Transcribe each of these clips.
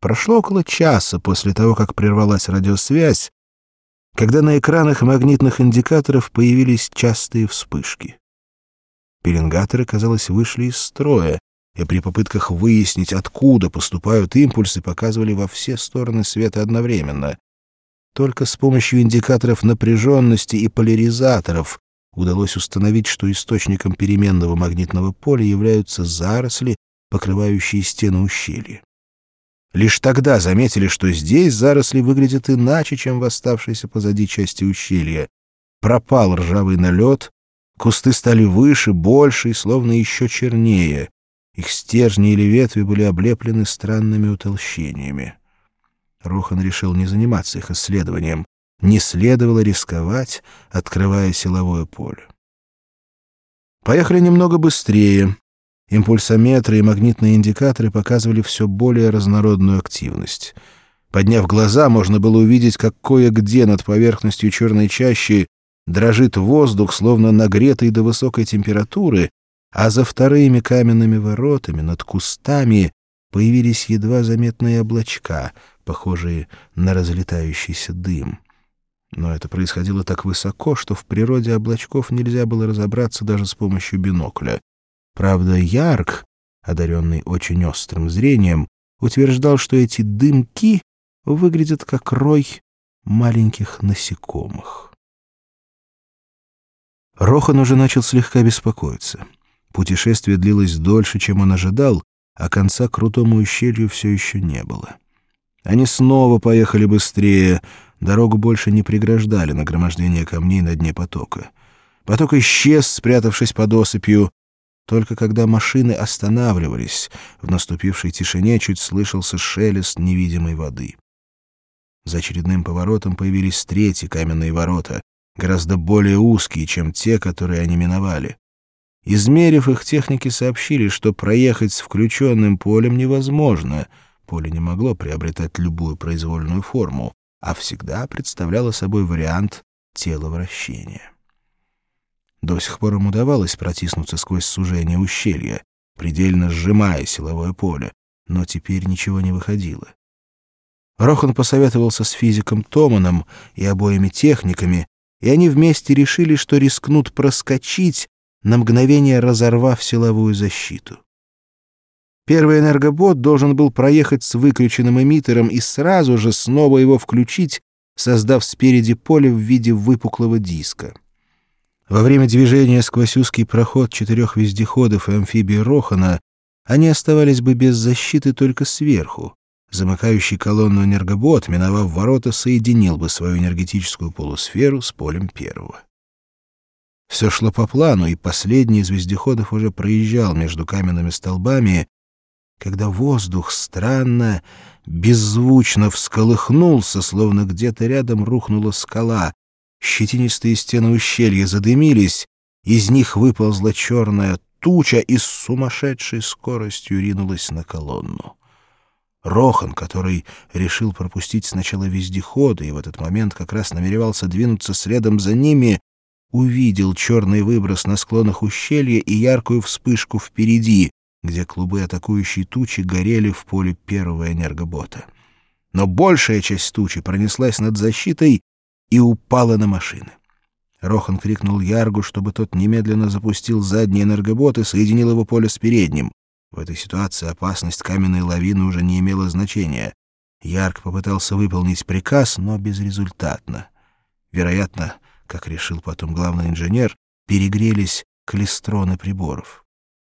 Прошло около часа после того, как прервалась радиосвязь, когда на экранах магнитных индикаторов появились частые вспышки. Пеленгаторы, казалось, вышли из строя, и при попытках выяснить, откуда поступают импульсы, показывали во все стороны света одновременно. Только с помощью индикаторов напряженности и поляризаторов удалось установить, что источником переменного магнитного поля являются заросли, покрывающие стены ущелья. Лишь тогда заметили, что здесь заросли выглядят иначе, чем в оставшейся позади части ущелья. Пропал ржавый налет, кусты стали выше, больше и словно еще чернее. Их стержни или ветви были облеплены странными утолщениями. Рохан решил не заниматься их исследованием. Не следовало рисковать, открывая силовое поле. Поехали немного быстрее. Импульсометры и магнитные индикаторы показывали все более разнородную активность. Подняв глаза, можно было увидеть, как кое-где над поверхностью черной чащи дрожит воздух, словно нагретый до высокой температуры, а за вторыми каменными воротами над кустами появились едва заметные облачка, похожие на разлетающийся дым. Но это происходило так высоко, что в природе облачков нельзя было разобраться даже с помощью бинокля. Правда, Ярк, одаренный очень острым зрением, утверждал, что эти дымки выглядят как рой маленьких насекомых. Рохан уже начал слегка беспокоиться. Путешествие длилось дольше, чем он ожидал, а конца крутому ущелью все еще не было. Они снова поехали быстрее, дорогу больше не преграждали нагромождение камней на дне потока. Поток исчез, спрятавшись под осыпью. Только когда машины останавливались, в наступившей тишине чуть слышался шелест невидимой воды. За очередным поворотом появились третьи каменные ворота, гораздо более узкие, чем те, которые они миновали. Измерив их, техники сообщили, что проехать с включенным полем невозможно. Поле не могло приобретать любую произвольную форму, а всегда представляло собой вариант теловращения. До сих пор им удавалось протиснуться сквозь сужение ущелья, предельно сжимая силовое поле, но теперь ничего не выходило. Рохан посоветовался с физиком Томаном и обоими техниками, и они вместе решили, что рискнут проскочить, на мгновение разорвав силовую защиту. Первый энергобот должен был проехать с выключенным эмиттером и сразу же снова его включить, создав спереди поле в виде выпуклого диска. Во время движения сквозь узкий проход четырех вездеходов и амфибии Рохана они оставались бы без защиты только сверху. Замыкающий колонну энергобот, миновав ворота, соединил бы свою энергетическую полусферу с полем первого. Все шло по плану, и последний из вездеходов уже проезжал между каменными столбами, когда воздух странно, беззвучно всколыхнулся, словно где-то рядом рухнула скала. Щетинистые стены ущелья задымились, из них выползла черная туча и с сумасшедшей скоростью ринулась на колонну. Рохан, который решил пропустить сначала вездеходы и в этот момент как раз намеревался двинуться следом за ними, увидел черный выброс на склонах ущелья и яркую вспышку впереди, где клубы атакующей тучи горели в поле первого энергобота. Но большая часть тучи пронеслась над защитой и упала на машины. Рохан крикнул Яргу, чтобы тот немедленно запустил задний энергобот и соединил его поле с передним. В этой ситуации опасность каменной лавины уже не имела значения. Ярк попытался выполнить приказ, но безрезультатно. Вероятно, как решил потом главный инженер, перегрелись клестроны приборов.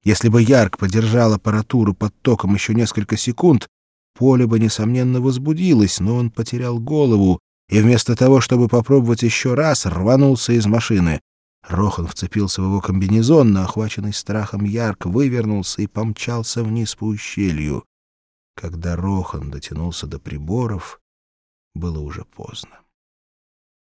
Если бы Ярк подержал аппаратуру под током еще несколько секунд, поле бы, несомненно, возбудилось, но он потерял голову и вместо того, чтобы попробовать еще раз, рванулся из машины. Рохан вцепился в его комбинезон, но, охваченный страхом Ярк, вывернулся и помчался вниз по ущелью. Когда Рохан дотянулся до приборов, было уже поздно.